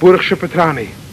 Burgse Petrani.